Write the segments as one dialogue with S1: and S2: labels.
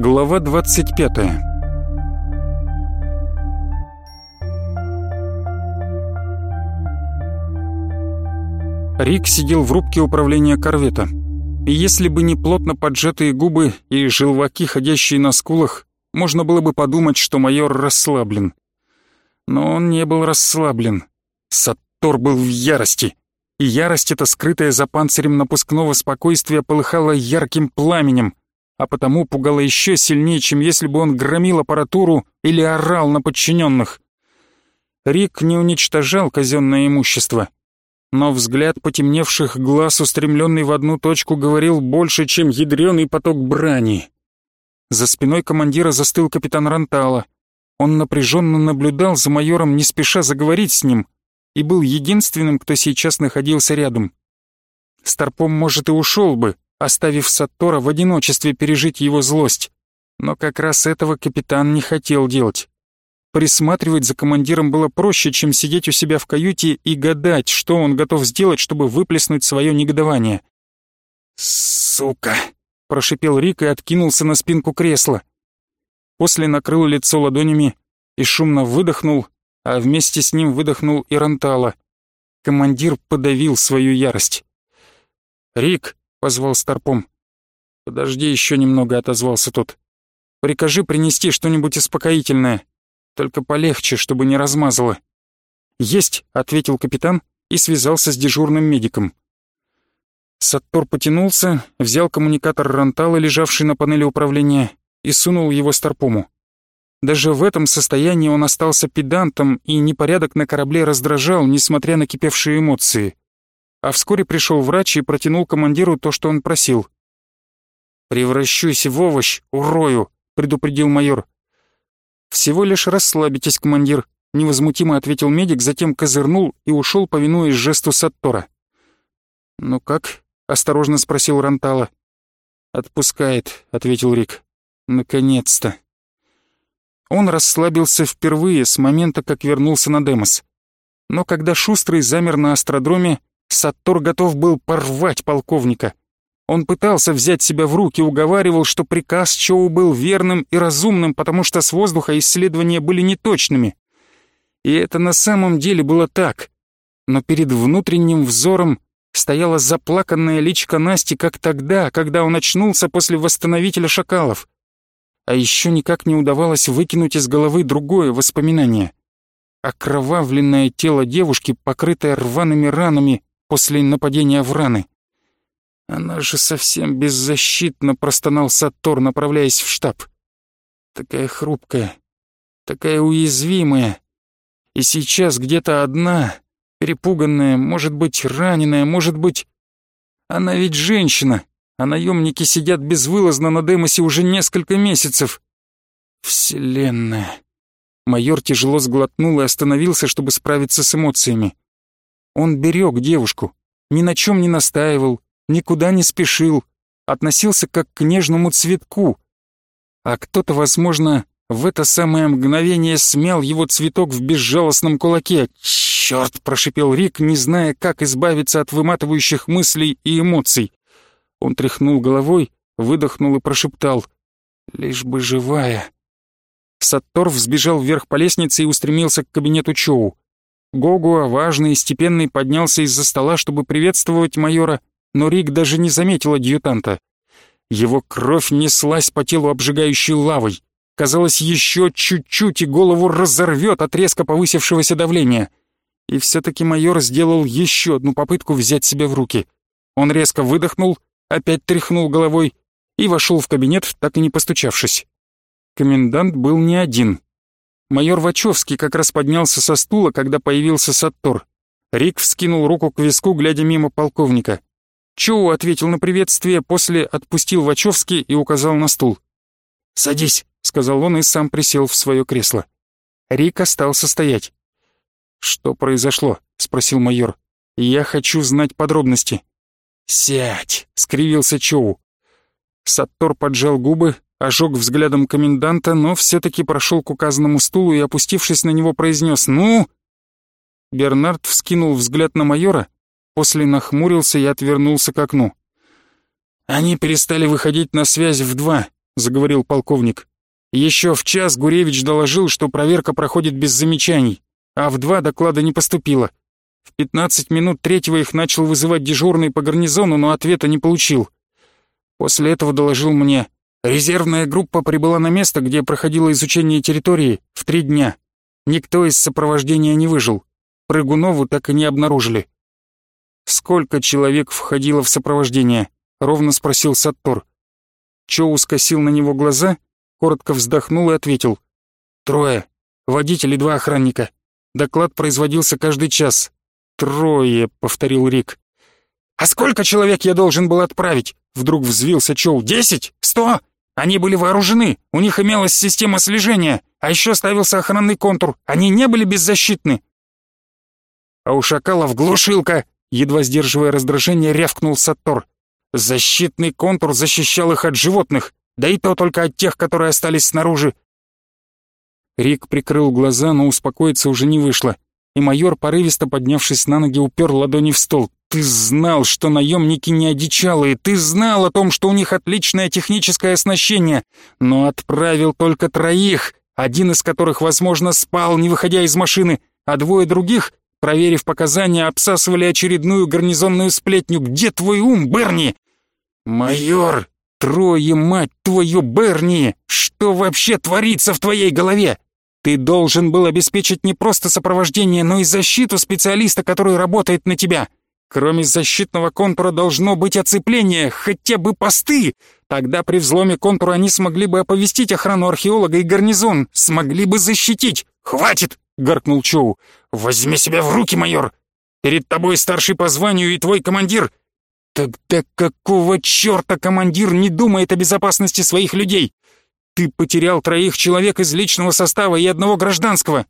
S1: Глава 25 Рик сидел в рубке управления корвета. И если бы не плотно поджатые губы и желваки, ходящие на скулах, можно было бы подумать, что майор расслаблен. Но он не был расслаблен. Саттор был в ярости. И ярость эта, скрытая за панцирем напускного спокойствия, полыхала ярким пламенем, а потому пугала еще сильнее, чем если бы он громил аппаратуру или орал на подчиненных. Рик не уничтожал казенное имущество, но взгляд потемневших глаз, устремленный в одну точку, говорил больше, чем ядреный поток брани. За спиной командира застыл капитан Рантала. Он напряженно наблюдал за майором, не спеша заговорить с ним, и был единственным, кто сейчас находился рядом. Старпом, может, и ушел бы, оставив Саттора в одиночестве пережить его злость, но как раз этого капитан не хотел делать. Присматривать за командиром было проще, чем сидеть у себя в каюте и гадать, что он готов сделать, чтобы выплеснуть свое негодование. «Сука!» — прошипел Рик и откинулся на спинку кресла. После накрыл лицо ладонями и шумно выдохнул, а вместе с ним выдохнул и Рантала. Командир подавил свою ярость. «Рик!» — позвал Старпом. «Подожди еще немного», — отозвался тот. «Прикажи принести что-нибудь успокоительное. Только полегче, чтобы не размазало». «Есть», — ответил капитан и связался с дежурным медиком. Саттор потянулся, взял коммуникатор Рантала, лежавший на панели управления, и сунул его Старпому. Даже в этом состоянии он остался педантом, и непорядок на корабле раздражал, несмотря на кипевшие эмоции. А вскоре пришел врач и протянул командиру то, что он просил. «Превращусь в овощ, урою», — предупредил майор. «Всего лишь расслабитесь, командир», — невозмутимо ответил медик, затем козырнул и ушел, повинуясь жесту Саттора. «Ну как?» — осторожно спросил Рантала. «Отпускает», — ответил Рик. «Наконец-то». Он расслабился впервые с момента, как вернулся на Демос. Но когда Шустрый замер на астродроме, Саттор готов был порвать полковника. Он пытался взять себя в руки, уговаривал, что приказ Чоу был верным и разумным, потому что с воздуха исследования были неточными. И это на самом деле было так. Но перед внутренним взором стояла заплаканная личка Насти, как тогда, когда он очнулся после восстановителя шакалов. А еще никак не удавалось выкинуть из головы другое воспоминание. Окровавленное тело девушки, покрытое рваными ранами после нападения в раны. Она же совсем беззащитно простонал Саттор, направляясь в штаб. Такая хрупкая, такая уязвимая. И сейчас где-то одна, перепуганная, может быть, раненая, может быть... Она ведь женщина, а наемники сидят безвылазно на Демосе уже несколько месяцев. Вселенная. Майор тяжело сглотнул и остановился, чтобы справиться с эмоциями. Он берег девушку, ни на чем не настаивал, никуда не спешил, относился как к нежному цветку. А кто-то, возможно, в это самое мгновение смял его цветок в безжалостном кулаке. «Чёрт!» — прошипел Рик, не зная, как избавиться от выматывающих мыслей и эмоций. Он тряхнул головой, выдохнул и прошептал. «Лишь бы живая!» Саттор взбежал вверх по лестнице и устремился к кабинету Чоу. Гогуа, важный и степенный, поднялся из-за стола, чтобы приветствовать майора, но Рик даже не заметил адъютанта. Его кровь неслась по телу обжигающей лавой. Казалось, еще чуть-чуть и голову разорвет от резко повысившегося давления. И все-таки майор сделал еще одну попытку взять себя в руки. Он резко выдохнул, опять тряхнул головой и вошел в кабинет, так и не постучавшись. Комендант был не один. Майор Вачовский как раз поднялся со стула, когда появился Саттор. Рик вскинул руку к виску, глядя мимо полковника. Чоу ответил на приветствие, после отпустил Вачовский и указал на стул. «Садись», — сказал он и сам присел в свое кресло. Рик остался стоять. «Что произошло?» — спросил майор. «Я хочу знать подробности». «Сядь», — скривился Чоу. Саттор поджал губы, ожег взглядом коменданта, но все-таки прошел к указанному стулу и, опустившись на него, произнес «Ну?» Бернард вскинул взгляд на майора, после нахмурился и отвернулся к окну. «Они перестали выходить на связь в два», — заговорил полковник. «Еще в час Гуревич доложил, что проверка проходит без замечаний, а в два доклада не поступило. В 15 минут третьего их начал вызывать дежурный по гарнизону, но ответа не получил. После этого доложил мне. Резервная группа прибыла на место, где проходило изучение территории, в три дня. Никто из сопровождения не выжил. Прыгунову так и не обнаружили. «Сколько человек входило в сопровождение?» — ровно спросил Саттор. Чоу скосил на него глаза, коротко вздохнул и ответил. «Трое. Водитель и два охранника. Доклад производился каждый час. «Трое», — повторил Рик. «А сколько человек я должен был отправить?» Вдруг взвился Чоу. «Десять? Сто? Они были вооружены, у них имелась система слежения, а еще ставился охранный контур. Они не были беззащитны». «А у шакалов глушилка!» Едва сдерживая раздражение, рявкнул Саттор. «Защитный контур защищал их от животных, да и то только от тех, которые остались снаружи». Рик прикрыл глаза, но успокоиться уже не вышло и майор, порывисто поднявшись на ноги, упер ладони в стол. «Ты знал, что наемники не одичалые, ты знал о том, что у них отличное техническое оснащение, но отправил только троих, один из которых, возможно, спал, не выходя из машины, а двое других, проверив показания, обсасывали очередную гарнизонную сплетню. Где твой ум, Берни?» «Майор, трое, мать твою, Берни! Что вообще творится в твоей голове?» Ты должен был обеспечить не просто сопровождение, но и защиту специалиста, который работает на тебя. Кроме защитного контура должно быть оцепление, хотя бы посты. Тогда при взломе контура они смогли бы оповестить охрану археолога и гарнизон, смогли бы защитить. «Хватит!» — гаркнул Чоу. «Возьми себя в руки, майор! Перед тобой старший по званию и твой командир!» «Тогда какого черта командир не думает о безопасности своих людей? Ты потерял троих человек из личного состава и одного гражданского.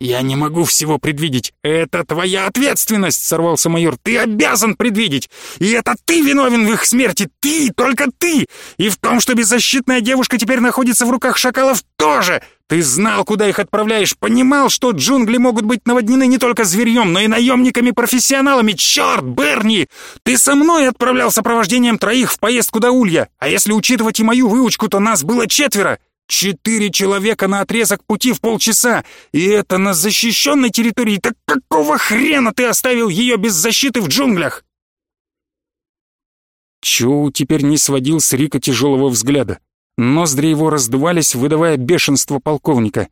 S1: Я не могу всего предвидеть. Это твоя ответственность, сорвался майор. Ты обязан предвидеть. И это ты виновен в их смерти. Ты, только ты. И в том, что беззащитная девушка теперь находится в руках шакалов тоже. Ты знал, куда их отправляешь, понимал, что джунгли могут быть наводнены не только зверьем, но и наемниками-профессионалами. Черт, Берни! Ты со мной отправлял сопровождением троих в поездку до Улья, а если учитывать и мою выучку, то нас было четверо. Четыре человека на отрезок пути в полчаса, и это на защищенной территории. Так какого хрена ты оставил ее без защиты в джунглях? Чоу теперь не сводил с Рика тяжелого взгляда. Ноздри его раздувались, выдавая бешенство полковника.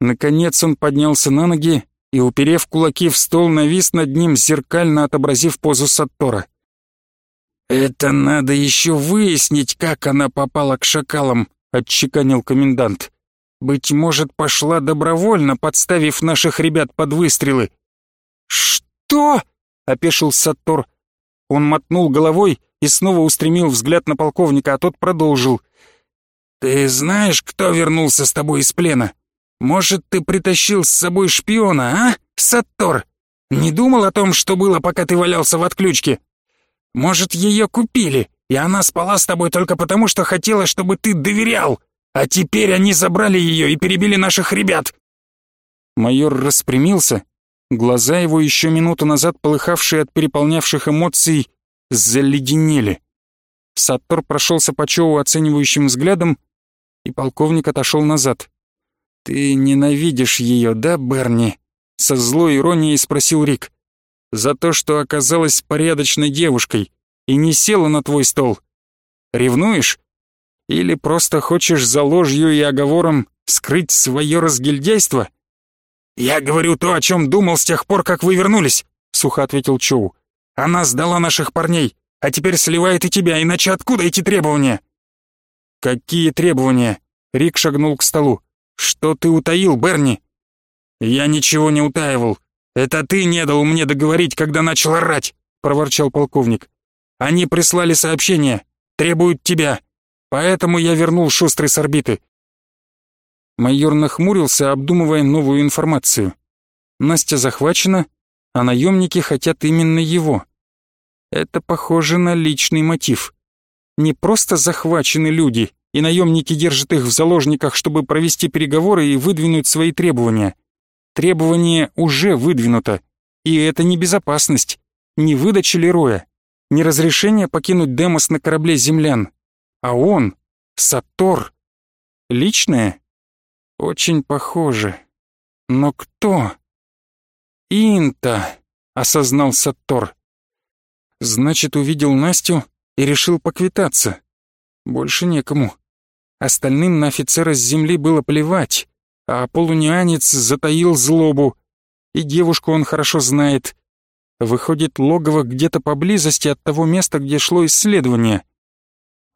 S1: Наконец он поднялся на ноги и, уперев кулаки в стол, навис над ним, зеркально отобразив позу Саттора. «Это надо еще выяснить, как она попала к шакалам», — отчеканил комендант. «Быть может, пошла добровольно, подставив наших ребят под выстрелы». «Что?» — опешил Саттор. Он мотнул головой и снова устремил взгляд на полковника, а тот продолжил — «Ты знаешь, кто вернулся с тобой из плена? Может, ты притащил с собой шпиона, а, Саттор? Не думал о том, что было, пока ты валялся в отключке? Может, ее купили, и она спала с тобой только потому, что хотела, чтобы ты доверял, а теперь они забрали ее и перебили наших ребят?» Майор распрямился, глаза его, еще минуту назад полыхавшие от переполнявших эмоций, заледенели. Саттор прошелся по Чоу оценивающим взглядом и полковник отошел назад. «Ты ненавидишь ее, да, Берни?» Со злой иронией спросил Рик. «За то, что оказалась порядочной девушкой и не села на твой стол. Ревнуешь? Или просто хочешь за ложью и оговором скрыть свое разгильдяйство?» «Я говорю то, о чем думал с тех пор, как вы вернулись», — сухо ответил Чоу. «Она сдала наших парней, а теперь сливает и тебя, иначе откуда эти требования?» «Какие требования?» Рик шагнул к столу. «Что ты утаил, Берни?» «Я ничего не утаивал. Это ты не дал мне договорить, когда начал орать», — проворчал полковник. «Они прислали сообщение. Требуют тебя. Поэтому я вернул Шустрый с орбиты». Майор нахмурился, обдумывая новую информацию. Настя захвачена, а наемники хотят именно его. Это похоже на личный мотив не просто захвачены люди, и наемники держат их в заложниках, чтобы провести переговоры и выдвинуть свои требования. Требование уже выдвинуто, и это не безопасность, не выдача Лероя, не разрешение покинуть Демос на корабле землян, а он, Сатор? Личное? Очень похоже. Но кто? Инта, осознал Саттор. Значит, увидел Настю и решил поквитаться. Больше некому. Остальным на офицера с земли было плевать, а полунианец затаил злобу. И девушку он хорошо знает. Выходит, логово где-то поблизости от того места, где шло исследование.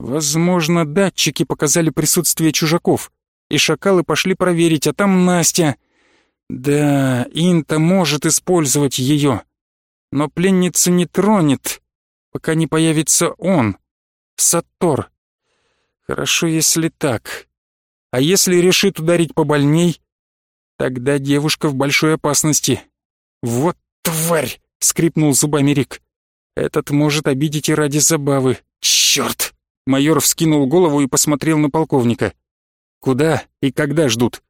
S1: Возможно, датчики показали присутствие чужаков, и шакалы пошли проверить, а там Настя. Да, Инта может использовать ее, но пленницу не тронет, пока не появится он, Саттор. Хорошо, если так. А если решит ударить побольней, тогда девушка в большой опасности. Вот тварь! — скрипнул зубами Рик. «Этот может обидеть и ради забавы. Чёрт!» Майор вскинул голову и посмотрел на полковника. «Куда и когда ждут?»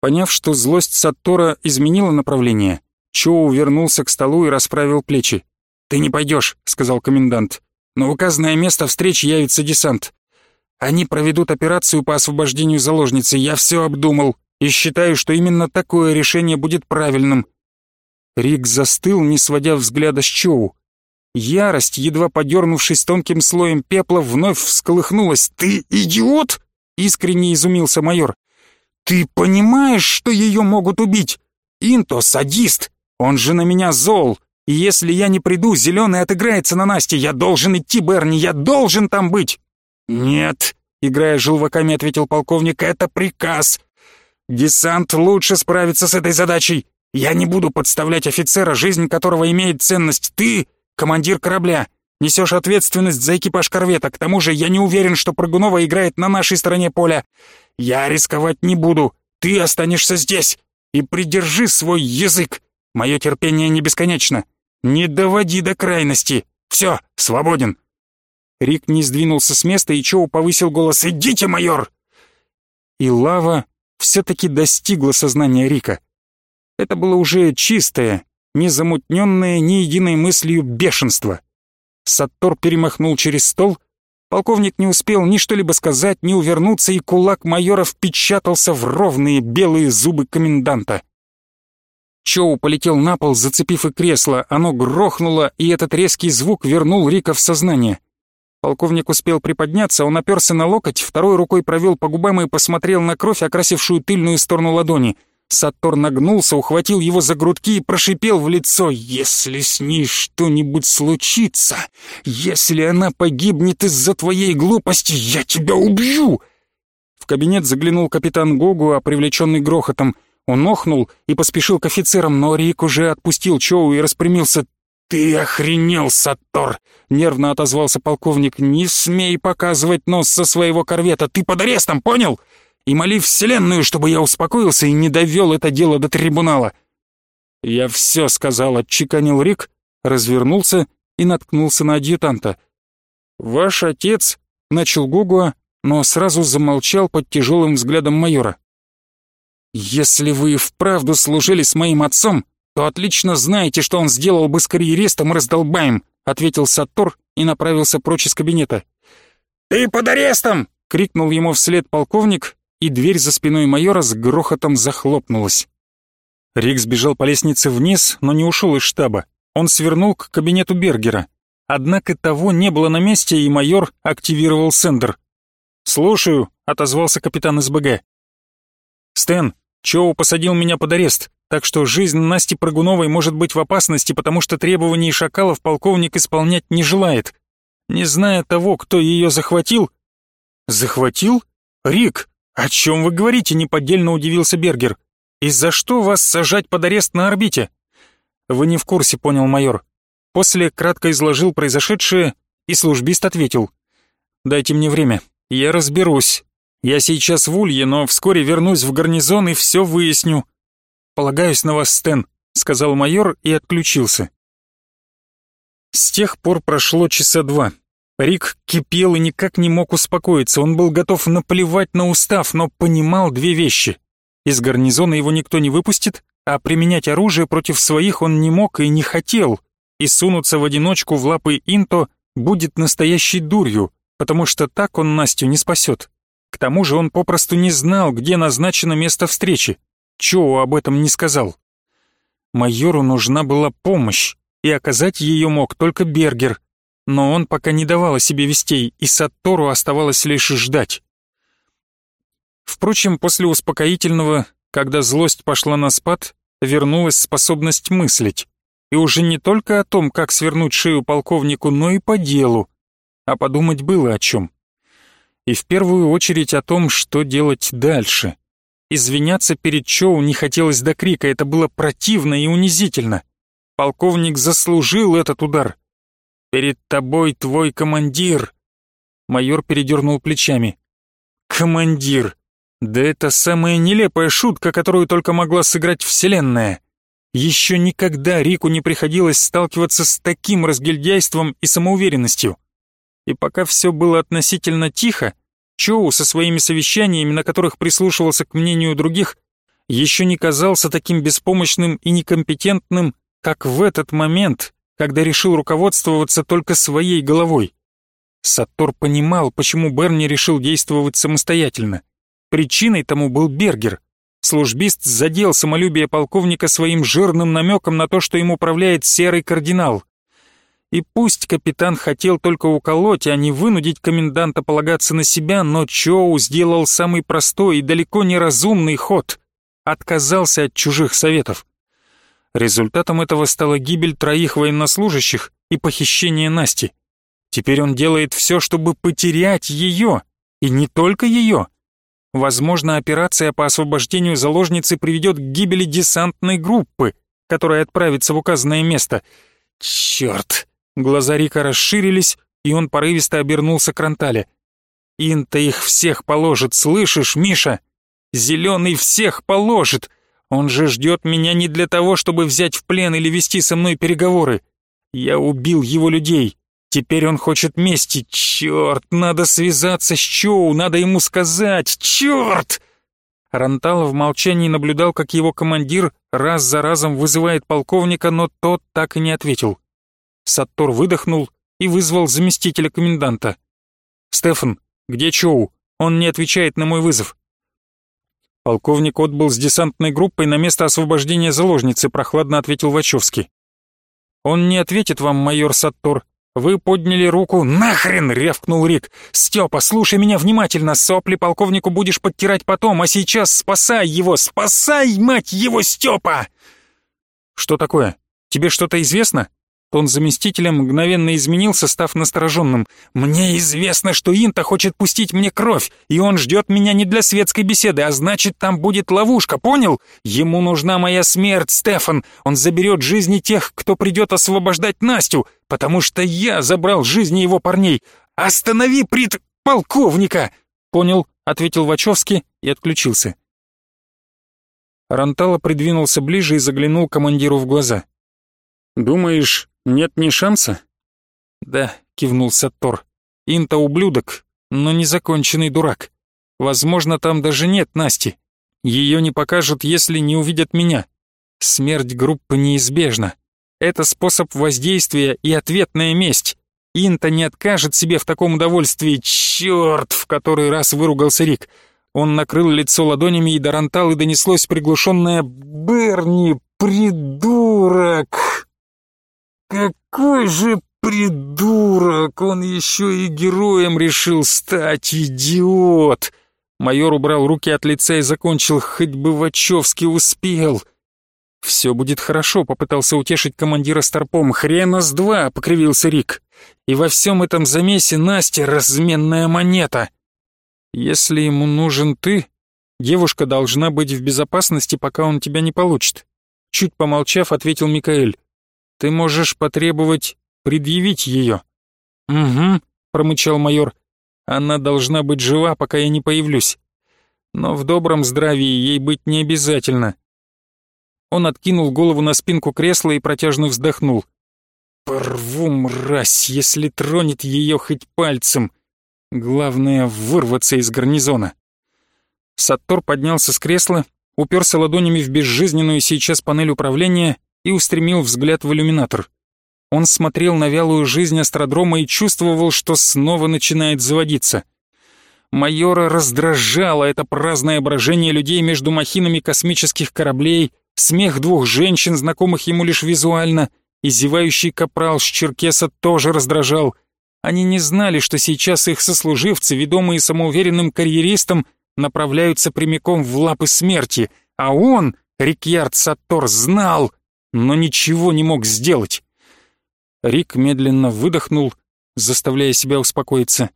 S1: Поняв, что злость Саттора изменила направление, Чоу вернулся к столу и расправил плечи. «Ты не пойдешь», — сказал комендант. «Но в указанное место встречи явится десант. Они проведут операцию по освобождению заложницы. Я все обдумал и считаю, что именно такое решение будет правильным. Рик застыл, не сводя взгляда с Чоу. Ярость, едва подернувшись тонким слоем пепла, вновь всколыхнулась. «Ты идиот?» — искренне изумился майор. «Ты понимаешь, что ее могут убить? Инто — садист, он же на меня зол. И если я не приду, Зеленый отыграется на Насте. Я должен идти, Берни, я должен там быть!» «Нет», — играя желваками, ответил полковник, — «это приказ. Десант лучше справится с этой задачей. Я не буду подставлять офицера, жизнь которого имеет ценность. Ты, командир корабля, несешь ответственность за экипаж корвета. К тому же я не уверен, что Прыгунова играет на нашей стороне поля. Я рисковать не буду. Ты останешься здесь. И придержи свой язык. Мое терпение не бесконечно. Не доводи до крайности. Все, свободен. Рик не сдвинулся с места, и Чоу повысил голос «Идите, майор!» И лава все-таки достигла сознания Рика. Это было уже чистое, не замутненное ни единой мыслью бешенство. Саттор перемахнул через стол, полковник не успел ни что-либо сказать, ни увернуться, и кулак майора впечатался в ровные белые зубы коменданта. Чоу полетел на пол, зацепив и кресло, оно грохнуло, и этот резкий звук вернул Рика в сознание. Полковник успел приподняться, он оперся на локоть, второй рукой провел по губам и посмотрел на кровь, окрасившую тыльную сторону ладони — Сатор нагнулся, ухватил его за грудки и прошипел в лицо. «Если с ней что-нибудь случится, если она погибнет из-за твоей глупости, я тебя убью!» В кабинет заглянул капитан Гогу, а привлеченный грохотом. Он охнул и поспешил к офицерам, но Рик уже отпустил Чоу и распрямился. «Ты охренел, Саттор!» — нервно отозвался полковник. «Не смей показывать нос со своего корвета! Ты под арестом, понял?» И моли Вселенную, чтобы я успокоился и не довел это дело до трибунала. Я все сказал, отчеканил Рик, развернулся и наткнулся на адъютанта. «Ваш отец», — начал Гугуа, но сразу замолчал под тяжелым взглядом майора. «Если вы вправду служили с моим отцом, то отлично знаете, что он сделал бы с карьеристом и раздолбаем», — ответил Саттор и направился прочь из кабинета. «Ты под арестом!» — крикнул ему вслед полковник, и дверь за спиной майора с грохотом захлопнулась. Рик сбежал по лестнице вниз, но не ушел из штаба. Он свернул к кабинету Бергера. Однако того не было на месте, и майор активировал сендер. «Слушаю», — отозвался капитан СБГ. «Стэн, Чоу посадил меня под арест, так что жизнь Насти Прыгуновой может быть в опасности, потому что требований шакалов полковник исполнять не желает. Не зная того, кто ее захватил...» «Захватил? Рик, «О чем вы говорите?» — неподдельно удивился Бергер. «И за что вас сажать под арест на орбите?» «Вы не в курсе», — понял майор. После кратко изложил произошедшее, и службист ответил. «Дайте мне время, я разберусь. Я сейчас в Улье, но вскоре вернусь в гарнизон и все выясню». «Полагаюсь на вас, Стэн», — сказал майор и отключился. С тех пор прошло часа два. Рик кипел и никак не мог успокоиться. Он был готов наплевать на устав, но понимал две вещи. Из гарнизона его никто не выпустит, а применять оружие против своих он не мог и не хотел. И сунуться в одиночку в лапы Инто будет настоящей дурью, потому что так он Настю не спасет. К тому же он попросту не знал, где назначено место встречи. Чоу об этом не сказал. Майору нужна была помощь, и оказать ее мог только Бергер, но он пока не давал о себе вестей, и Саттору оставалось лишь ждать. Впрочем, после успокоительного, когда злость пошла на спад, вернулась способность мыслить. И уже не только о том, как свернуть шею полковнику, но и по делу. А подумать было о чем. И в первую очередь о том, что делать дальше. Извиняться перед Чоу не хотелось до крика, это было противно и унизительно. Полковник заслужил этот удар. «Перед тобой твой командир!» Майор передернул плечами. «Командир! Да это самая нелепая шутка, которую только могла сыграть Вселенная!» Еще никогда Рику не приходилось сталкиваться с таким разгильдяйством и самоуверенностью. И пока все было относительно тихо, Чоу со своими совещаниями, на которых прислушивался к мнению других, еще не казался таким беспомощным и некомпетентным, как в этот момент, когда решил руководствоваться только своей головой. Саттор понимал, почему Берни решил действовать самостоятельно. Причиной тому был Бергер. Службист задел самолюбие полковника своим жирным намеком на то, что им управляет серый кардинал. И пусть капитан хотел только уколоть, а не вынудить коменданта полагаться на себя, но Чоу сделал самый простой и далеко не разумный ход. Отказался от чужих советов. Результатом этого стала гибель троих военнослужащих и похищение Насти. Теперь он делает все, чтобы потерять ее, и не только ее. Возможно, операция по освобождению заложницы приведет к гибели десантной группы, которая отправится в указанное место. Черт! Глаза Рика расширились, и он порывисто обернулся к Рантале. «Инта их всех положит, слышишь, Миша? Зеленый всех положит! Он же ждет меня не для того, чтобы взять в плен или вести со мной переговоры. Я убил его людей. Теперь он хочет мести. Черт, надо связаться с Чоу, надо ему сказать. Черт!» Рантал в молчании наблюдал, как его командир раз за разом вызывает полковника, но тот так и не ответил. Саттор выдохнул и вызвал заместителя коменданта. «Стефан, где Чоу? Он не отвечает на мой вызов». Полковник отбыл с десантной группой на место освобождения заложницы, прохладно ответил Вачовский. «Он не ответит вам, майор Саттор. Вы подняли руку. Нахрен!» — рявкнул Рик. «Степа, слушай меня внимательно. Сопли полковнику будешь подтирать потом, а сейчас спасай его! Спасай, мать его, Степа!» «Что такое? Тебе что-то известно?» Тон заместителя мгновенно изменился, став настороженным. «Мне известно, что Инта хочет пустить мне кровь, и он ждет меня не для светской беседы, а значит, там будет ловушка, понял? Ему нужна моя смерть, Стефан. Он заберет жизни тех, кто придет освобождать Настю, потому что я забрал жизни его парней. Останови прит... полковника!» «Понял», — ответил Вачовский и отключился. Рантала придвинулся ближе и заглянул командиру в глаза. «Думаешь, нет ни шанса?» «Да», — кивнул Саттор. «Инта ублюдок, но незаконченный дурак. Возможно, там даже нет Насти. Ее не покажут, если не увидят меня. Смерть группы неизбежна. Это способ воздействия и ответная месть. Инта не откажет себе в таком удовольствии. Черт, в который раз выругался Рик. Он накрыл лицо ладонями, и до Ранталы донеслось приглушенное «Берни, придурок!» Какой же придурок! Он еще и героем решил стать, идиот! Майор убрал руки от лица и закончил, хоть бы Вачовский успел. «Все будет хорошо», — попытался утешить командира Старпом. «Хрена с два», — покривился Рик. «И во всем этом замесе Настя — разменная монета. Если ему нужен ты, девушка должна быть в безопасности, пока он тебя не получит». Чуть помолчав, ответил Микаэль. Ты можешь потребовать предъявить ее». «Угу», — промычал майор. «Она должна быть жива, пока я не появлюсь. Но в добром здравии ей быть не обязательно». Он откинул голову на спинку кресла и протяжно вздохнул. «Порву, мразь, если тронет ее хоть пальцем. Главное — вырваться из гарнизона». Саттор поднялся с кресла, уперся ладонями в безжизненную сейчас панель управления и устремил взгляд в иллюминатор. Он смотрел на вялую жизнь астродрома и чувствовал, что снова начинает заводиться. Майора раздражало это праздное брожение людей между махинами космических кораблей, смех двух женщин, знакомых ему лишь визуально, и зевающий капрал с Черкеса тоже раздражал. Они не знали, что сейчас их сослуживцы, ведомые самоуверенным карьеристом, направляются прямиком в лапы смерти, а он, Рикьярд Саттор, знал, но ничего не мог сделать. Рик медленно выдохнул, заставляя себя успокоиться.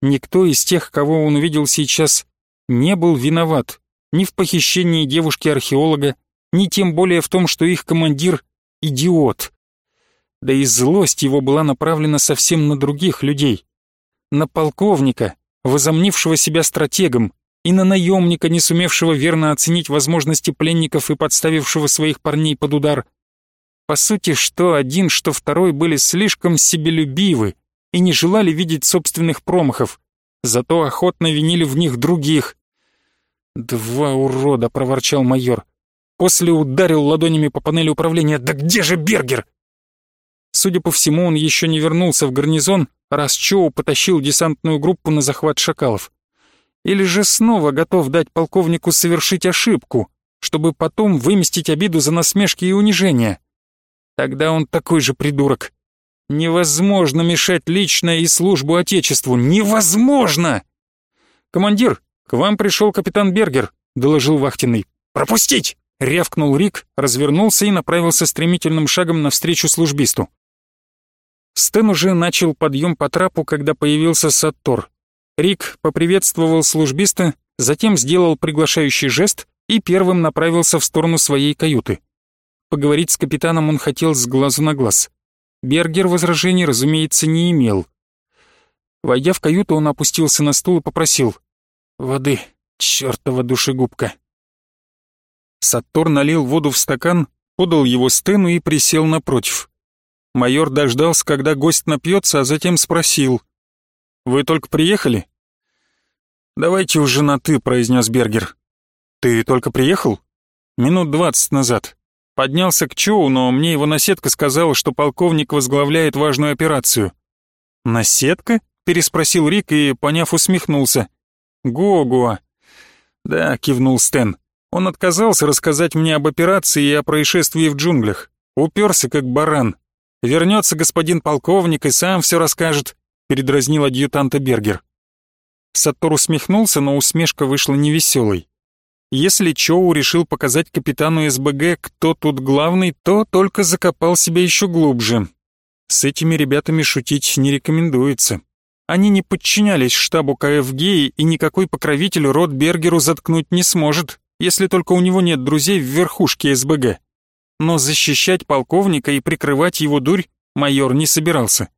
S1: Никто из тех, кого он увидел сейчас, не был виноват ни в похищении девушки-археолога, ни тем более в том, что их командир — идиот. Да и злость его была направлена совсем на других людей. На полковника, возомнившего себя стратегом, и на наемника, не сумевшего верно оценить возможности пленников и подставившего своих парней под удар. По сути, что один, что второй были слишком себелюбивы, и не желали видеть собственных промахов, зато охотно винили в них других. «Два урода!» — проворчал майор. После ударил ладонями по панели управления. «Да где же Бергер?» Судя по всему, он еще не вернулся в гарнизон, раз Чоу потащил десантную группу на захват шакалов. Или же снова готов дать полковнику совершить ошибку, чтобы потом выместить обиду за насмешки и унижения. Тогда он такой же придурок. Невозможно мешать личное и службу Отечеству. Невозможно! «Командир, к вам пришел капитан Бергер», — доложил вахтенный. «Пропустить!» — рявкнул Рик, развернулся и направился стремительным шагом навстречу службисту. Стэн уже начал подъем по трапу, когда появился Саттор. Рик поприветствовал службиста, затем сделал приглашающий жест и первым направился в сторону своей каюты. Поговорить с капитаном он хотел с глазу на глаз. Бергер возражений, разумеется, не имел. Войдя в каюту, он опустился на стул и попросил «Воды, чертова душегубка». Саттор налил воду в стакан, подал его Стэну и присел напротив. Майор дождался, когда гость напьется, а затем спросил «Вы только приехали?» «Давайте уже на «ты», — произнес Бергер. «Ты только приехал?» «Минут двадцать назад. Поднялся к Чоу, но мне его наседка сказала, что полковник возглавляет важную операцию. «Наседка?» — переспросил Рик и, поняв, усмехнулся. «Гогуа». «Да», — кивнул Стэн. «Он отказался рассказать мне об операции и о происшествии в джунглях. Уперся, как баран. Вернется господин полковник и сам все расскажет», — передразнил адъютанта Бергер. Саттор усмехнулся, но усмешка вышла невеселой. Если Чоу решил показать капитану СБГ, кто тут главный, то только закопал себя еще глубже. С этими ребятами шутить не рекомендуется. Они не подчинялись штабу КФГ, и никакой покровитель род Бергеру заткнуть не сможет, если только у него нет друзей в верхушке СБГ. Но защищать полковника и прикрывать его дурь майор не собирался.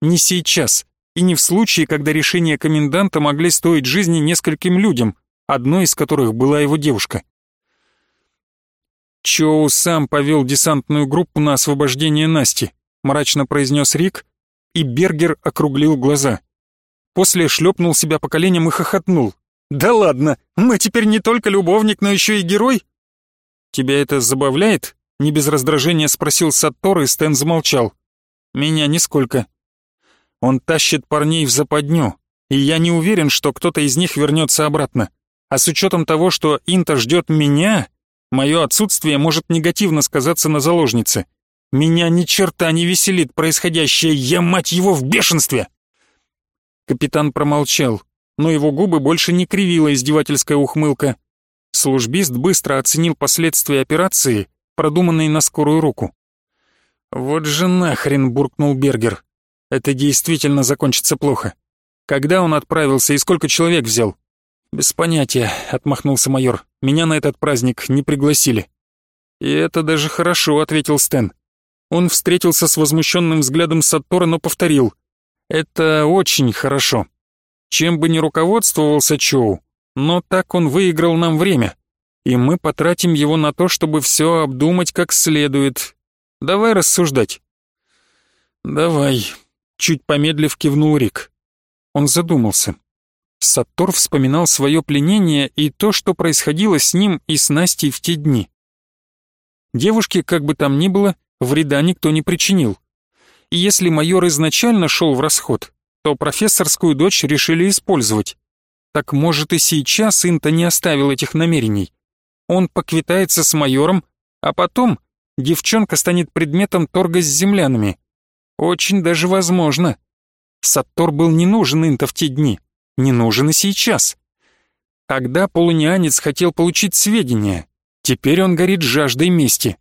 S1: Не сейчас, и не в случае, когда решения коменданта могли стоить жизни нескольким людям, одной из которых была его девушка. Чоу сам повел десантную группу на освобождение Насти, мрачно произнес Рик, и Бергер округлил глаза. После шлепнул себя по коленям и хохотнул. «Да ладно, мы теперь не только любовник, но еще и герой?» «Тебя это забавляет?» — не без раздражения спросил Саттор, и Стэн замолчал. «Меня нисколько. Он тащит парней в западню, и я не уверен, что кто-то из них вернется обратно. А с учетом того, что Инта ждет меня, мое отсутствие может негативно сказаться на заложнице. Меня ни черта не веселит происходящее, я, мать его, в бешенстве!» Капитан промолчал, но его губы больше не кривила издевательская ухмылка. Службист быстро оценил последствия операции, продуманной на скорую руку. «Вот же нахрен!» — буркнул Бергер. «Это действительно закончится плохо. Когда он отправился и сколько человек взял?» «Без понятия», — отмахнулся майор. «Меня на этот праздник не пригласили». «И это даже хорошо», — ответил Стэн. Он встретился с возмущенным взглядом Саттора, но повторил. «Это очень хорошо. Чем бы ни руководствовался Чоу, но так он выиграл нам время, и мы потратим его на то, чтобы все обдумать как следует. Давай рассуждать». «Давай», — чуть помедлив кивнул Рик. Он задумался. Саттор вспоминал свое пленение и то, что происходило с ним и с Настей в те дни. Девушке, как бы там ни было, вреда никто не причинил. И если майор изначально шел в расход, то профессорскую дочь решили использовать. Так может и сейчас Инта не оставил этих намерений. Он поквитается с майором, а потом девчонка станет предметом торга с землянами. Очень даже возможно. Саттор был не нужен Инта в те дни, не нужен и сейчас. Тогда полунианец хотел получить сведения, теперь он горит жаждой мести.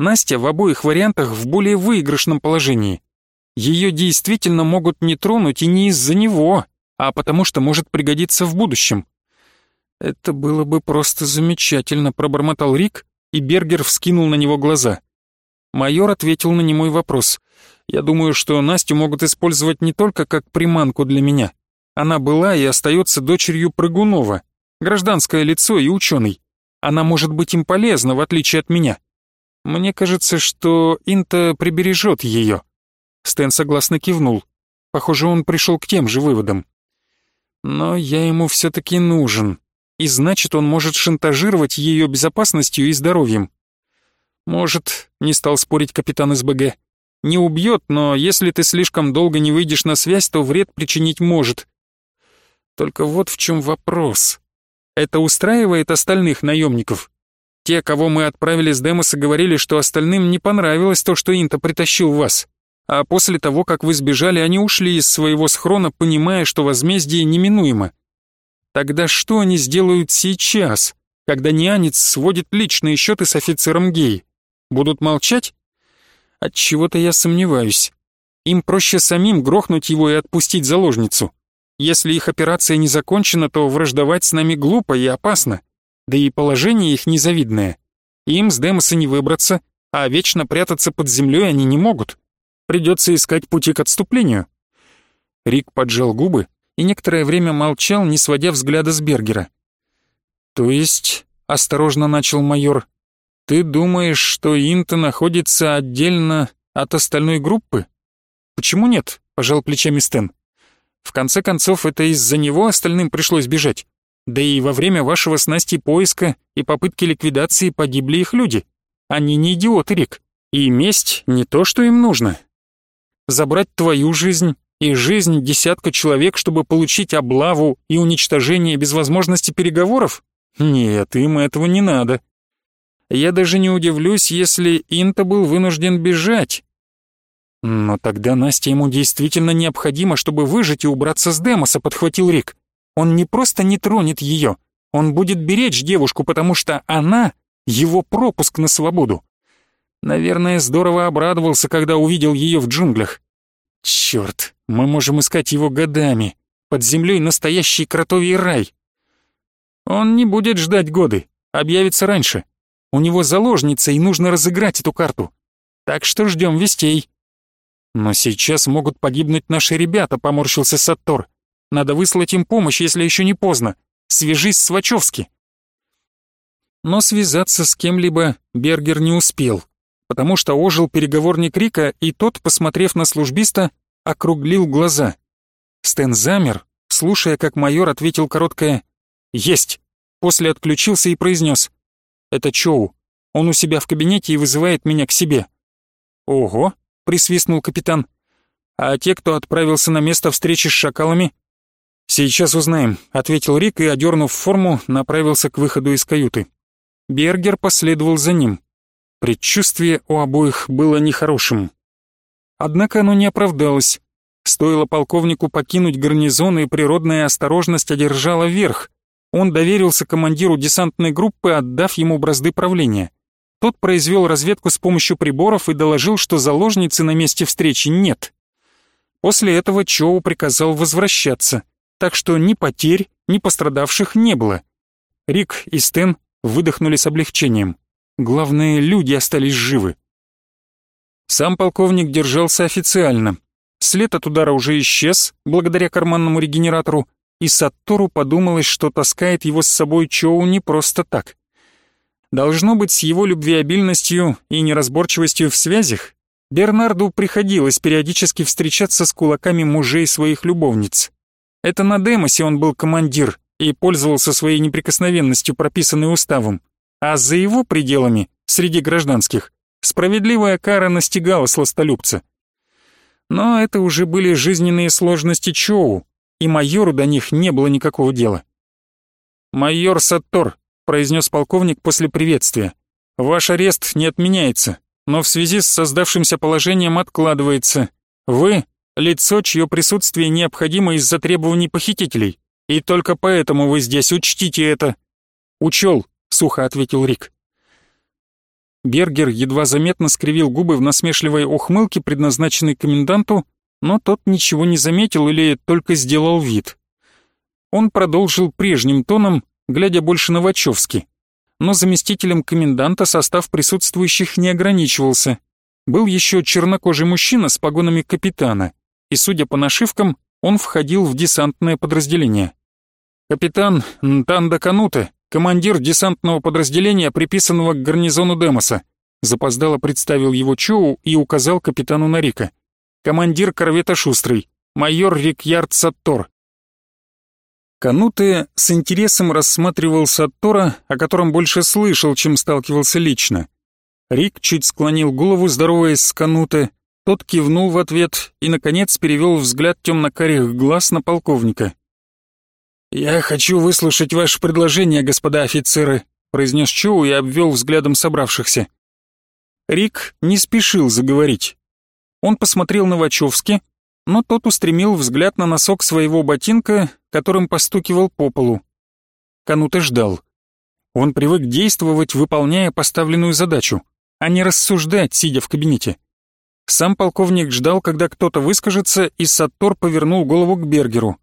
S1: Настя в обоих вариантах в более выигрышном положении. Ее действительно могут не тронуть и не из-за него, а потому что может пригодиться в будущем. «Это было бы просто замечательно», — пробормотал Рик, и Бергер вскинул на него глаза. Майор ответил на немой вопрос. «Я думаю, что Настю могут использовать не только как приманку для меня. Она была и остается дочерью Прыгунова, гражданское лицо и ученый. Она может быть им полезна, в отличие от меня. Мне кажется, что Инта прибережет ее». Стэн согласно кивнул. Похоже, он пришел к тем же выводам. Но я ему все-таки нужен, и значит, он может шантажировать ее безопасностью и здоровьем. Может, не стал спорить капитан СБГ. Не убьет, но если ты слишком долго не выйдешь на связь, то вред причинить может. Только вот в чем вопрос. Это устраивает остальных наемников? Те, кого мы отправили с Демоса, говорили, что остальным не понравилось то, что Инта притащил вас а после того, как вы сбежали, они ушли из своего схрона, понимая, что возмездие неминуемо. Тогда что они сделают сейчас, когда нянец сводит личные счеты с офицером Гей? Будут молчать? От чего-то я сомневаюсь. Им проще самим грохнуть его и отпустить заложницу. Если их операция не закончена, то враждовать с нами глупо и опасно. Да и положение их незавидное. Им с Демоса не выбраться, а вечно прятаться под землей они не могут. Придется искать пути к отступлению». Рик поджал губы и некоторое время молчал, не сводя взгляда с Бергера. «То есть», — осторожно начал майор, — «ты думаешь, что Инта находится отдельно от остальной группы?» «Почему нет?» — пожал плечами Стэн. «В конце концов, это из-за него остальным пришлось бежать. Да и во время вашего с Настей поиска и попытки ликвидации погибли их люди. Они не идиоты, Рик. И месть не то, что им нужно забрать твою жизнь и жизнь десятка человек, чтобы получить облаву и уничтожение без возможности переговоров? Нет, им этого не надо. Я даже не удивлюсь, если Инта был вынужден бежать. Но тогда Настя ему действительно необходимо, чтобы выжить и убраться с Демоса, подхватил Рик. Он не просто не тронет ее, он будет беречь девушку, потому что она — его пропуск на свободу. Наверное, здорово обрадовался, когда увидел ее в джунглях. Черт, мы можем искать его годами. Под землей настоящий кротовий рай. Он не будет ждать годы, объявится раньше. У него заложница, и нужно разыграть эту карту. Так что ждем вестей. Но сейчас могут погибнуть наши ребята, поморщился Саттор. Надо выслать им помощь, если еще не поздно. Свяжись с Вачовски. Но связаться с кем-либо Бергер не успел потому что ожил переговорник Рика, и тот, посмотрев на службиста, округлил глаза. Стэн замер, слушая, как майор ответил короткое «Есть!», после отключился и произнес «Это Чоу. Он у себя в кабинете и вызывает меня к себе». «Ого!» — присвистнул капитан. «А те, кто отправился на место встречи с шакалами?» «Сейчас узнаем», — ответил Рик и, одернув форму, направился к выходу из каюты. Бергер последовал за ним. Предчувствие у обоих было нехорошим. Однако оно не оправдалось. Стоило полковнику покинуть гарнизон, и природная осторожность одержала верх. Он доверился командиру десантной группы, отдав ему бразды правления. Тот произвел разведку с помощью приборов и доложил, что заложницы на месте встречи нет. После этого Чоу приказал возвращаться, так что ни потерь, ни пострадавших не было. Рик и Стэн выдохнули с облегчением. Главное, люди остались живы. Сам полковник держался официально. След от удара уже исчез, благодаря карманному регенератору, и Саттору подумалось, что таскает его с собой Чоу не просто так. Должно быть, с его любвеобильностью и неразборчивостью в связях Бернарду приходилось периодически встречаться с кулаками мужей своих любовниц. Это на Демосе он был командир и пользовался своей неприкосновенностью, прописанной уставом а за его пределами, среди гражданских, справедливая кара настигала сластолюбца. Но это уже были жизненные сложности Чоу, и майору до них не было никакого дела. «Майор Саттор», — произнес полковник после приветствия, — «ваш арест не отменяется, но в связи с создавшимся положением откладывается. Вы — лицо, чье присутствие необходимо из-за требований похитителей, и только поэтому вы здесь, учтите это». «Учел», — сухо ответил Рик. Бергер едва заметно скривил губы в насмешливой ухмылке, предназначенной коменданту, но тот ничего не заметил или только сделал вид. Он продолжил прежним тоном, глядя больше на Вачовски. Но заместителем коменданта состав присутствующих не ограничивался. Был еще чернокожий мужчина с погонами капитана, и, судя по нашивкам, он входил в десантное подразделение. Капитан Нтанда Кануте, командир десантного подразделения, приписанного к гарнизону Демоса. Запоздало представил его Чоу и указал капитану Нарика. Командир корвета Шустрый, майор Рикьярд Саттор. Кануте с интересом рассматривал Саттора, о котором больше слышал, чем сталкивался лично. Рик чуть склонил голову, здороваясь с Кануте, тот кивнул в ответ и, наконец, перевел взгляд темно-карих глаз на полковника. «Я хочу выслушать ваше предложение, господа офицеры», произнес Чоу и обвел взглядом собравшихся. Рик не спешил заговорить. Он посмотрел на Вачовски, но тот устремил взгляд на носок своего ботинка, которым постукивал по полу. Канута ждал. Он привык действовать, выполняя поставленную задачу, а не рассуждать, сидя в кабинете. Сам полковник ждал, когда кто-то выскажется, и Саттор повернул голову к Бергеру.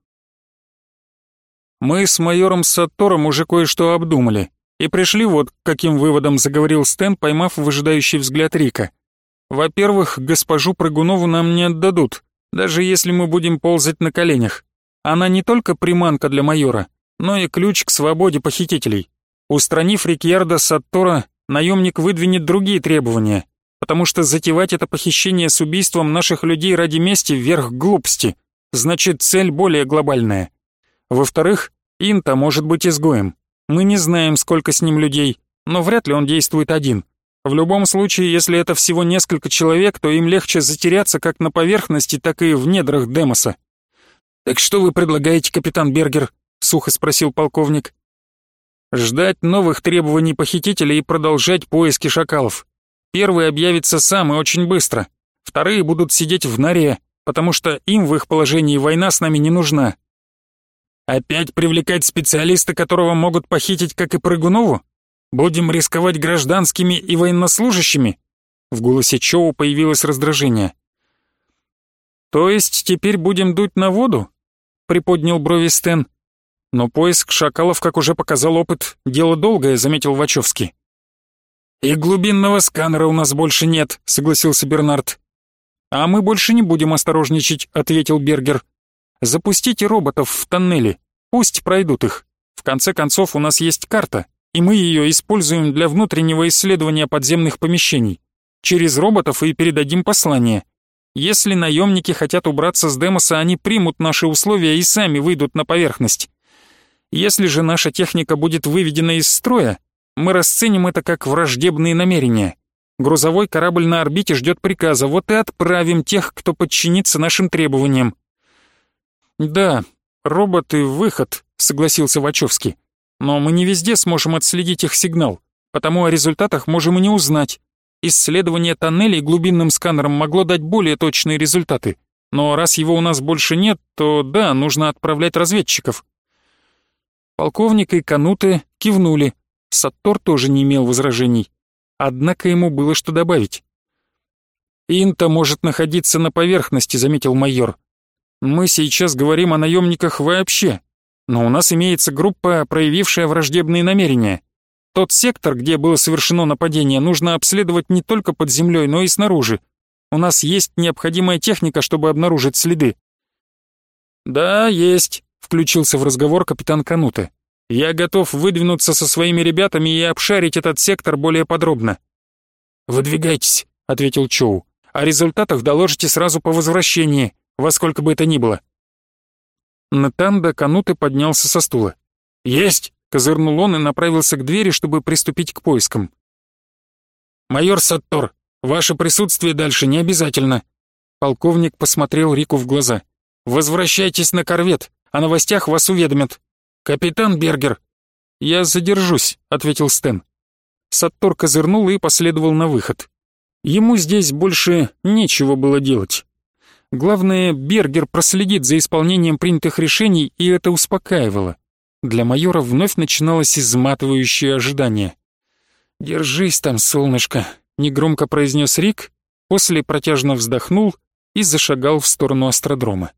S1: Мы с майором Саттором уже кое-что обдумали и пришли вот к каким выводам заговорил Стэн, поймав выжидающий взгляд Рика. Во-первых, госпожу Прыгунову нам не отдадут, даже если мы будем ползать на коленях. Она не только приманка для майора, но и ключ к свободе похитителей. Устранив Рикьярда Саттора, наемник выдвинет другие требования, потому что затевать это похищение с убийством наших людей ради мести вверх глупости, значит цель более глобальная. Во-вторых, Инта может быть изгоем. Мы не знаем, сколько с ним людей, но вряд ли он действует один. В любом случае, если это всего несколько человек, то им легче затеряться как на поверхности, так и в недрах Демоса. «Так что вы предлагаете, капитан Бергер?» — сухо спросил полковник. «Ждать новых требований похитителей и продолжать поиски шакалов. Первый объявится сам и очень быстро. Вторые будут сидеть в норе, потому что им в их положении война с нами не нужна. Опять привлекать специалиста, которого могут похитить, как и Прыгунову? Будем рисковать гражданскими и военнослужащими?» В голосе Чоу появилось раздражение. «То есть теперь будем дуть на воду?» — приподнял брови Стэн. «Но поиск шакалов, как уже показал опыт, дело долгое», — заметил Вачовский. «И глубинного сканера у нас больше нет», — согласился Бернард. «А мы больше не будем осторожничать», — ответил Бергер. Запустите роботов в тоннели, пусть пройдут их. В конце концов, у нас есть карта, и мы ее используем для внутреннего исследования подземных помещений. Через роботов и передадим послание. Если наемники хотят убраться с Демоса, они примут наши условия и сами выйдут на поверхность. Если же наша техника будет выведена из строя, мы расценим это как враждебные намерения. Грузовой корабль на орбите ждет приказа, вот и отправим тех, кто подчинится нашим требованиям. «Да, роботы — выход», — согласился Вачовский. «Но мы не везде сможем отследить их сигнал, потому о результатах можем и не узнать. Исследование тоннелей глубинным сканером могло дать более точные результаты, но раз его у нас больше нет, то да, нужно отправлять разведчиков». Полковник и Кануты кивнули. Саттор тоже не имел возражений. Однако ему было что добавить. «Инта может находиться на поверхности», — заметил майор. Мы сейчас говорим о наемниках вообще, но у нас имеется группа, проявившая враждебные намерения. Тот сектор, где было совершено нападение, нужно обследовать не только под землей, но и снаружи. У нас есть необходимая техника, чтобы обнаружить следы. Да, есть, включился в разговор капитан Кануте. Я готов выдвинуться со своими ребятами и обшарить этот сектор более подробно. Выдвигайтесь, ответил Чоу. О результатах доложите сразу по возвращении во сколько бы это ни было. Натанда Кануты поднялся со стула. «Есть!» — козырнул он и направился к двери, чтобы приступить к поискам. «Майор Саттор, ваше присутствие дальше не обязательно». Полковник посмотрел Рику в глаза. «Возвращайтесь на корвет, о новостях вас уведомят. Капитан Бергер!» «Я задержусь», — ответил Стэн. Саттор козырнул и последовал на выход. Ему здесь больше нечего было делать. Главное, Бергер проследит за исполнением принятых решений, и это успокаивало. Для майора вновь начиналось изматывающее ожидание. «Держись там, солнышко», — негромко произнес Рик, после протяжно вздохнул и зашагал в сторону астродрома.